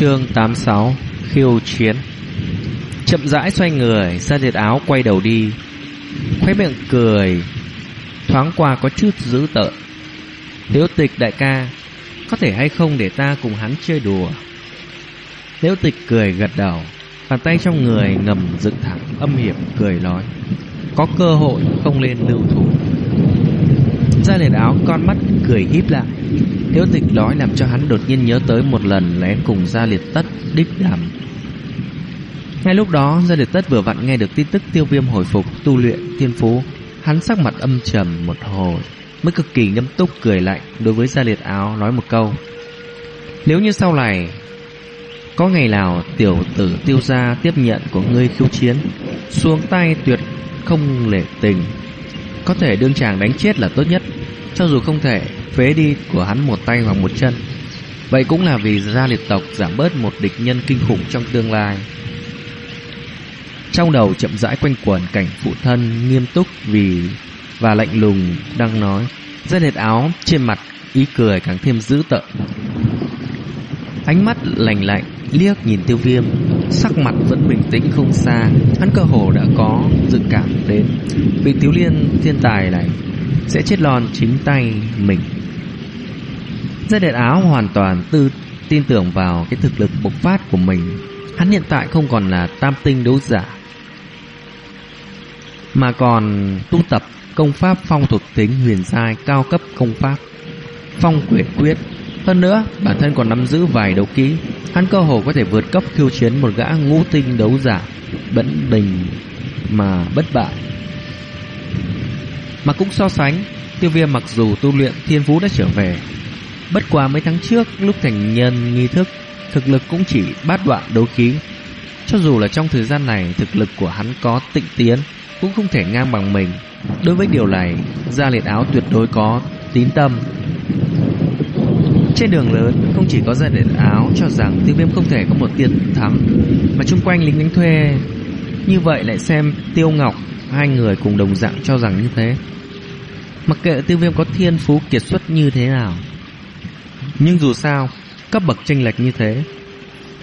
Chương 86 Khiêu chiến. Chậm rãi xoay người Ra liệt áo quay đầu đi. Khóe miệng cười, Thoáng qua có chút dữ tợn. Liễu tịch đại ca, Có thể hay không để ta cùng hắn chơi đùa? Liễu tịch cười gật đầu, Bàn tay trong người ngầm dựng thẳng, Âm hiểm cười nói Có cơ hội không lên lưu thủ. Ra liệt áo con mắt cười híp lại thiếu tịch nói làm cho hắn đột nhiên nhớ tới một lần lén cùng Gia Liệt Tất đích đàm. Ngay lúc đó, Gia Liệt Tất vừa vặn nghe được tin tức tiêu viêm hồi phục tu luyện thiên phú. Hắn sắc mặt âm trầm một hồi, mới cực kỳ nghiêm túc cười lạnh đối với Gia Liệt Áo nói một câu. Nếu như sau này có ngày nào tiểu tử tiêu gia tiếp nhận của ngươi khiêu chiến, xuống tay tuyệt không lệ tình, có thể đương chàng đánh chết là tốt nhất, cho dù không thể phế đi của hắn một tay hoặc một chân. Vậy cũng là vì gia liệt tộc giảm bớt một địch nhân kinh khủng trong tương lai. Trong đầu chậm rãi quanh quẩn cảnh phụ thân nghiêm túc vì và lạnh lùng đang nói. Gia liệt áo trên mặt ý cười càng thêm dữ tợn. Ánh mắt lạnh lạnh liếc nhìn tiêu viêm, sắc mặt vẫn bình tĩnh không xa, hắn cơ hồ đã có dự cảm đến vị thiếu liên thiên tài này sẽ chết lon chính tay mình Gia Điệt Áo hoàn toàn tư tin tưởng vào cái thực lực bộc phát của mình. Hắn hiện tại không còn là tam tinh đấu giả, mà còn tu tập công pháp phong thuộc tính huyền giai cao cấp công pháp, phong quyển quyết. Hơn nữa, bản thân còn nắm giữ vài đấu kỹ, hắn cơ hồ có thể vượt cấp khiêu chiến một gã ngũ tinh đấu giả, bẫn bình mà bất bại. Mà cũng so sánh, tiêu viêm mặc dù tu luyện thiên phú đã trở về, Bất quá mấy tháng trước lúc thành nhân nghi thức Thực lực cũng chỉ bát đoạn đấu khí. Cho dù là trong thời gian này Thực lực của hắn có tịnh tiến Cũng không thể ngang bằng mình. Đối với điều này Gia liệt áo tuyệt đối có tín tâm. Trên đường lớn Không chỉ có gia liệt áo cho rằng Tiêu viêm không thể có một tiền thắng Mà chung quanh lính đánh thuê. Như vậy lại xem Tiêu Ngọc Hai người cùng đồng dạng cho rằng như thế. Mặc kệ tiêu viêm có thiên phú kiệt xuất như thế nào nhưng dù sao, cấp bậc chênh lệch như thế,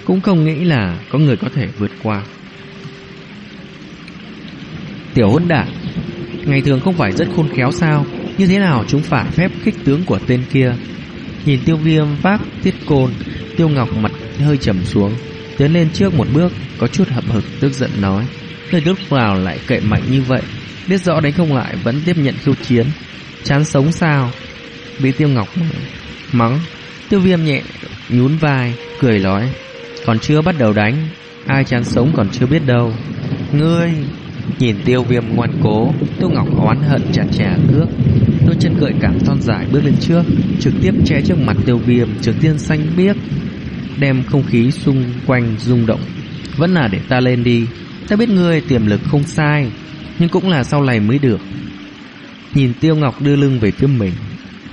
cũng không nghĩ là có người có thể vượt qua. Tiểu hỗn đản, ngày thường không phải rất khôn khéo sao? Như thế nào chúng phải phép khích tướng của tên kia? Nhìn tiêu viêm vác tiết côn, tiêu ngọc mặt hơi trầm xuống, tiến lên trước một bước, có chút hậm hực tức giận nói. Người đốt vào lại cậy mạnh như vậy, biết rõ đánh không lại vẫn tiếp nhận khiêu chiến. Chán sống sao? Bị tiêu ngọc mắng. Tiêu viêm nhẹ nhún vai Cười nói. Còn chưa bắt đầu đánh Ai chán sống còn chưa biết đâu. Ngươi Nhìn tiêu viêm ngoan cố Tiêu Ngọc oán hận chặt chả cước. Đôi chân gợi cảm thon dài bước lên trước Trực tiếp che trước mặt tiêu viêm trực tiên xanh biếc Đem không khí xung quanh rung động. Vẫn là để ta lên đi. Ta biết ngươi tiềm lực không sai, Nhưng cũng là sau này mới được. Nhìn tiêu ngọc đưa lưng về phía mình,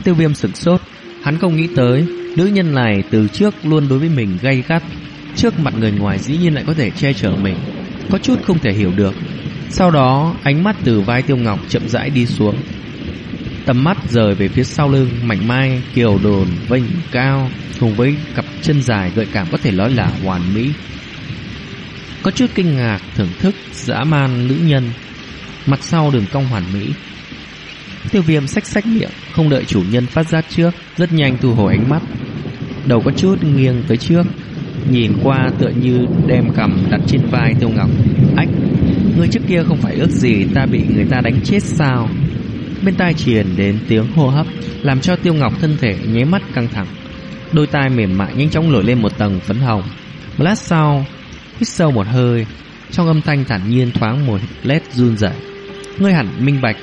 Tiêu viêm sửng sốt. Hắn không nghĩ tới, Nữ nhân này từ trước luôn đối với mình gay gắt, Trước mặt người ngoài dĩ nhiên lại có thể che chở mình, Có chút không thể hiểu được. Sau đó, ánh mắt từ vai tiêu ngọc chậm rãi đi xuống. Tầm mắt rời về phía sau lưng, Mảnh mai, kiều đồn, vênh cao, Cùng với cặp chân dài gợi cảm có thể nói là hoàn mỹ. Có chút kinh ngạc thưởng thức dã man nữ nhân, Mặt sau đường cong hoàn mỹ. Tiêu viêm sách sách miệng, Không đợi chủ nhân phát giác trước, Rất nhanh thu hồi ánh mắt. Đầu có chút nghiêng tới trước, Nhìn qua tựa như đem cầm đặt trên vai Tiêu Ngọc. Ách Người trước kia không phải ước gì ta bị người ta đánh chết sao? Bên tai truyền đến tiếng hô hấp, Làm cho Tiêu Ngọc thân thể nháy mắt căng thẳng. Đôi tai mềm mại nhanh chóng nổi lên một tầng phấn hồng. Một lát sau Hít sâu một hơi, Trong âm thanh thản nhiên thoáng một lét run rẩy. Ngươi hẳn minh bạch,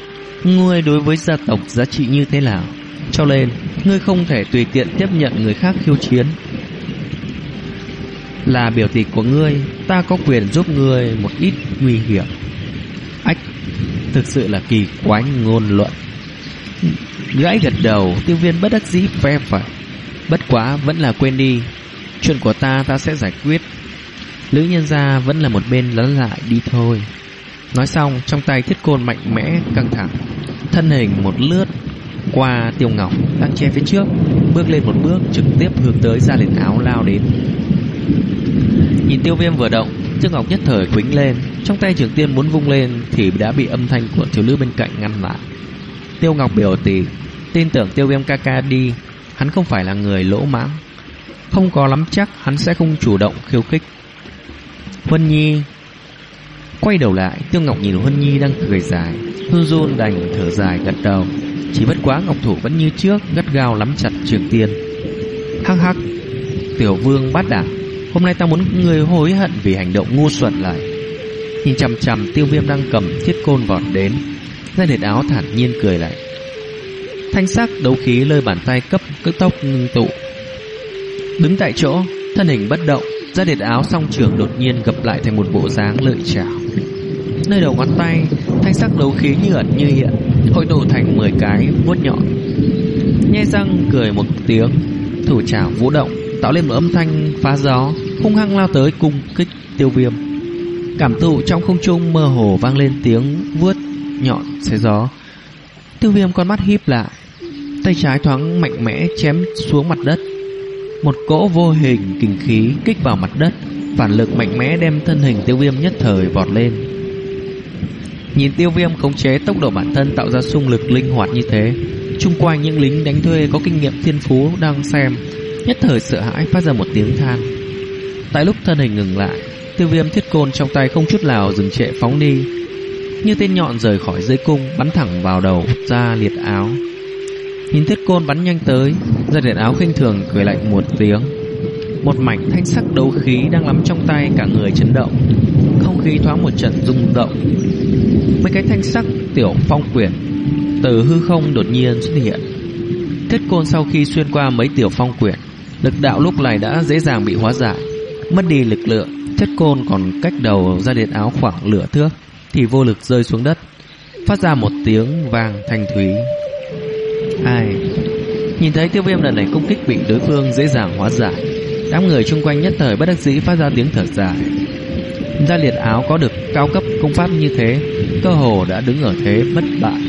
Ngươi đối với gia tộc giá trị như thế nào? Cho nên, Ngươi không thể tùy tiện tiếp nhận người khác khiêu chiến. Là biểu tỷ của ngươi, Ta có quyền giúp ngươi một ít nguy hiểm. Ách, Thực sự là kỳ quái ngôn luận. Gãi gật đầu, Tiêu viên bất đắc dĩ phe phải. Bất quá vẫn là quên đi, Chuyện của ta ta sẽ giải quyết. Lữ nhân gia vẫn là một bên lấn lại đi thôi. Nói xong, trong tay thiết côn mạnh mẽ căng thẳng, Thân hình một lướt qua tiêu ngọc, đang che phía trước, Bước lên một bước trực tiếp hướng tới ra liền áo lao đến. Nhìn tiêu viêm vừa động, Tiêu Ngọc nhất thời quính lên, Trong tay trường tiên muốn vung lên Thì đã bị âm thanh của thiếu nữ bên cạnh ngăn lại. Tiêu Ngọc biểu tì, Tin tưởng tiêu viêm ca ca đi, Hắn không phải là người lỗ mãng. Không có lắm chắc hắn sẽ không chủ động khiêu khích. Huân Nhi. Quay đầu lại Tiêu Ngọc nhìn Huân Nhi đang cười dài. Hương run đành thở dài gật đầu. Chỉ bất quá Ngọc Thủ vẫn như trước Gắt gao lắm chặt trường tiên. Hắc hắc. Tiểu vương bát đảng Hôm nay ta muốn người hối hận vì hành động ngu xuẩn lại Nhìn chằm chằm tiêu viêm đang cầm thiết côn vọt đến Ra đệt áo thản nhiên cười lại. Thanh sắc đấu khí lơi bàn tay cấp cất tốc ngưng tụ. Đứng tại chỗ Thân hình bất động ra đệt áo song trưởng đột nhiên gập lại thành một bộ dáng lợi chảo. Nơi đầu ngón tay, Thanh sắc đấu khí như ẩn như hiện, Hội tụ thành 10 cái vuốt nhọn. Nhe răng cười một tiếng, Thủ trảo vũ động, Tạo lên một âm thanh phá gió, hung hăng lao tới cung kích tiêu viêm. Cảm thụ trong không trung mơ hồ vang lên tiếng vuốt nhọn xé gió. Tiêu viêm con mắt híp lại, Tay trái thoáng mạnh mẽ chém xuống mặt đất. Một cỗ vô hình kinh khí kích vào mặt đất, Phản lực mạnh mẽ đem thân hình tiêu viêm nhất thời vọt lên. Nhìn tiêu viêm khống chế tốc độ bản thân tạo ra xung lực linh hoạt như thế, chung quanh những lính đánh thuê có kinh nghiệm thiên phú đang xem, Nhất thời sợ hãi phát ra một tiếng than. Tại lúc thân hình ngừng lại, Tiêu viêm thiết côn trong tay không chút nào dừng trệ phóng đi. Như tên nhọn rời khỏi dây cung, Bắn thẳng vào đầu, ra liệt áo. Nhìn thiết côn bắn nhanh tới, giật điện áo khinh thường cười lạnh một tiếng. Một mảnh thanh sắc đấu khí Đang lắm trong tay cả người chấn động. Không khí thoáng một trận rung động. Mấy cái thanh sắc tiểu phong quyển Từ hư không đột nhiên xuất hiện. Thiết côn sau khi xuyên qua mấy tiểu phong quyển, Lực đạo lúc này đã dễ dàng bị hóa giải. Mất đi lực lượng, Thiết côn còn cách đầu ra điện áo khoảng lửa thước Thì vô lực rơi xuống đất. Phát ra một tiếng vang thanh thúy. Ai? Nhìn thấy tiêu viêm lần này công kích bị đối phương dễ dàng hóa giải. Đám người chung quanh nhất thời bất đắc dĩ phát ra tiếng thở dài. Gia liệt áo có được cao cấp công pháp như thế, Cơ hồ đã đứng ở thế bất bại.